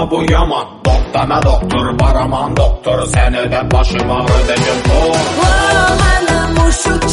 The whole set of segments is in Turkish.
ama bu yaman Doktana doktor baraman doktor Seni de başıma ödeyim Vur Vur hanım uşuk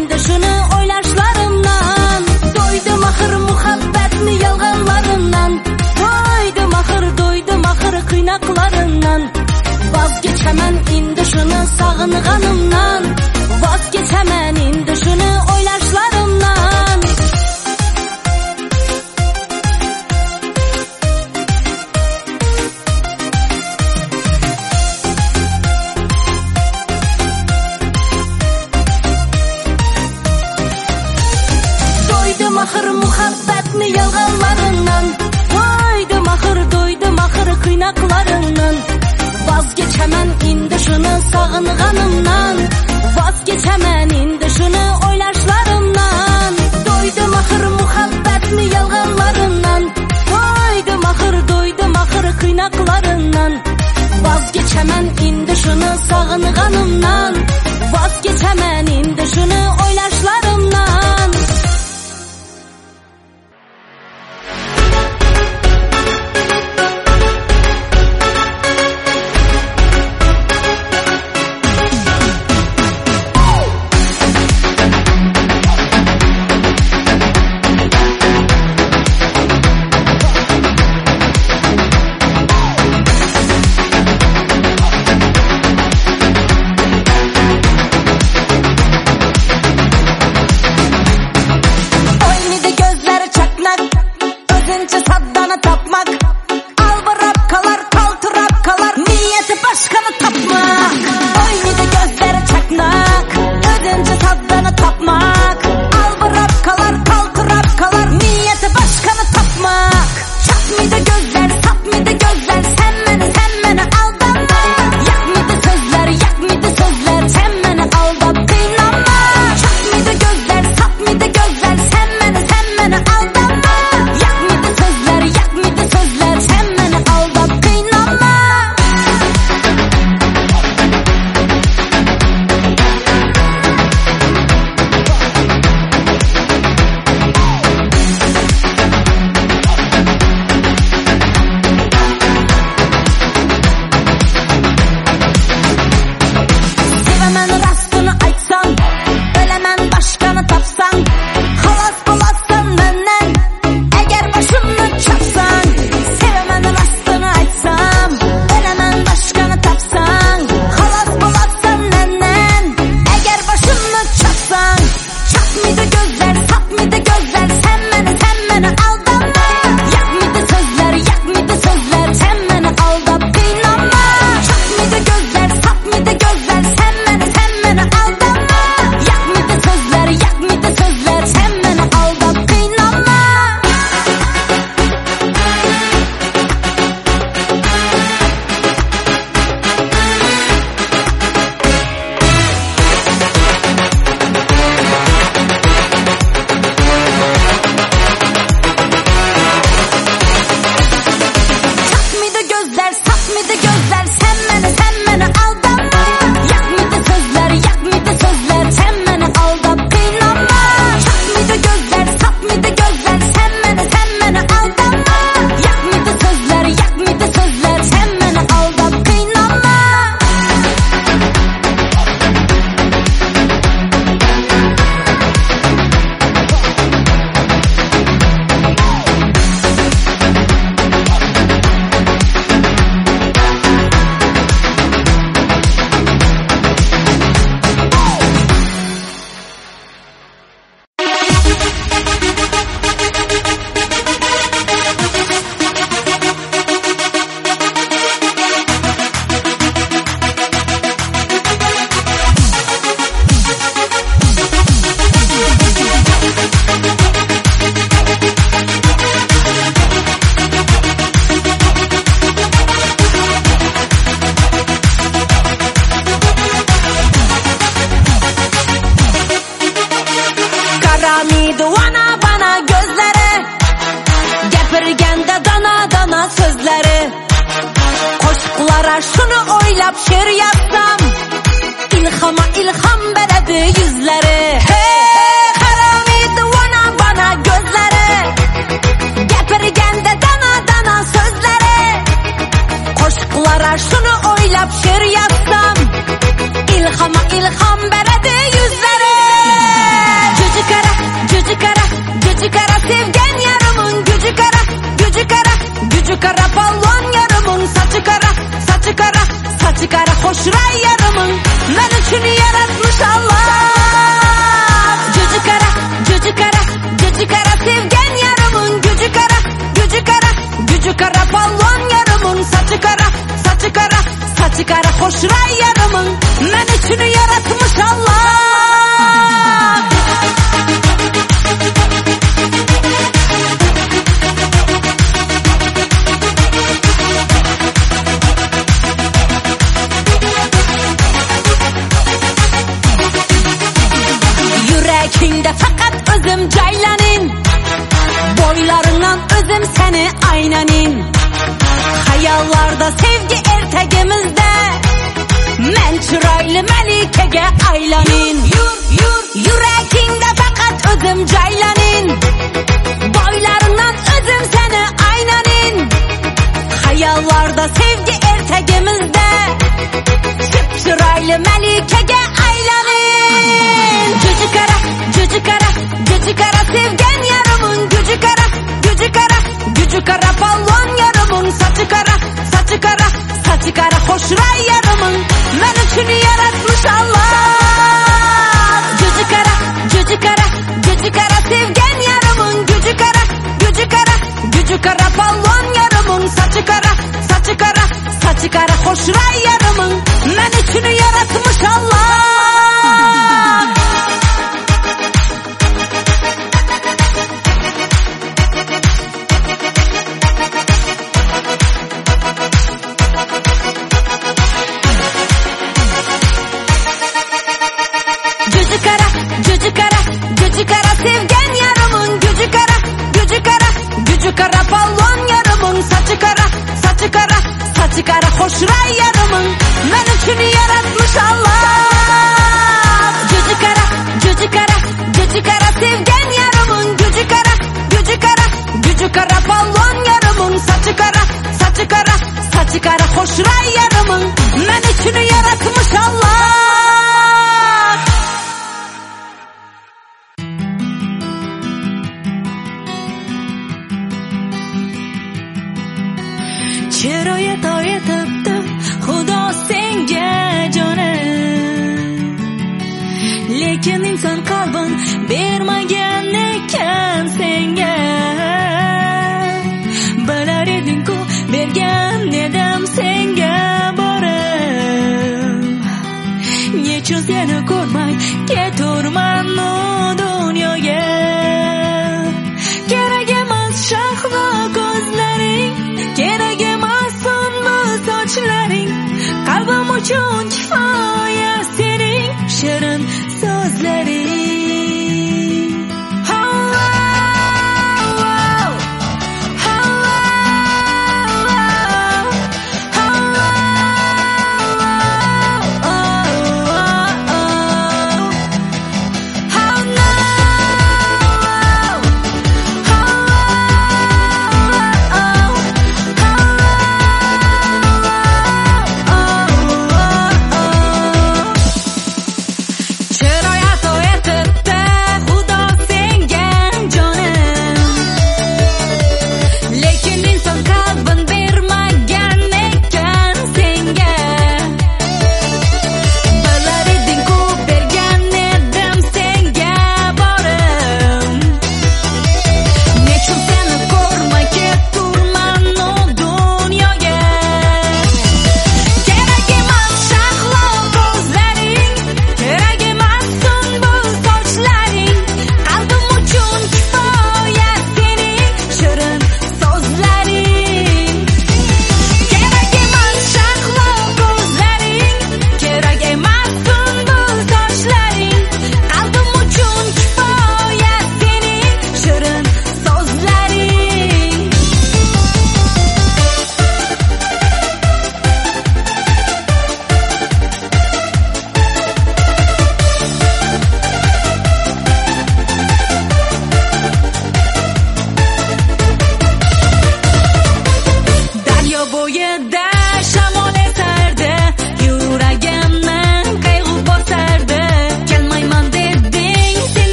Sen dışını oylaşlarımdan. Doydum ahır muhabbetini yalganlarından. Doydum ahır doydum ahır kıynaklarından. Vazgeç hemen in dışını sağınganımdan Vazgeç hemen in dışını oylaşlarımdan dağın qanından Vazgeçəmən indişini oylaşlarımdan Doydum axır muhabbətli yalğanlarından Doydum axır, doydum axır qıynaqlarından Vazgeçəmən indişini sağın qanından Vazgeçəmən indişini oylaşlarımdan qo'shiqlara shuni oylab she'r yazsam. İlhoma ilhom beradi yuzlari juji kara juji kara juji kara sevgan yariming juji kara juji kara juji kara polvon yariming sochi kara sochi kara sochi kara xushray yariming men uchun yaratmish Alloh juji kara juji kara juji kara sevgan yariming juji kara juji kara juji kara polvon yariming sochi kara kara sochi kara xushray yariming men uchun yaratmish Alloh Yüreğinde fakat özüm caylanin Boylarından özüm seni aynanin. Hayallarda sevgi ertegimizde Men çıraylı melikege aylanin. Yüreğinde fakat özüm caylanin Boylarından özüm seni aynanin. Hayallarda sevgi ertegimizde Çıpçıraylı melikege aylanın Cücü kara, cücü kara, cücü kara Sevgen yarımın. Gücü kara, gücü kara Gücü kara pallon yarımın. Saçı kara, saçı kara, saçı kara Hoşray yarımın kara pallon yarımın Saçı kara, saçı kara, saçı kara Hoşray yarımın. Ben üçünü yaratmış Allah hoşray yarımın ben üçünü yaratmış Allah.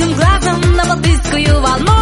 Чим глазом на подписку ювалну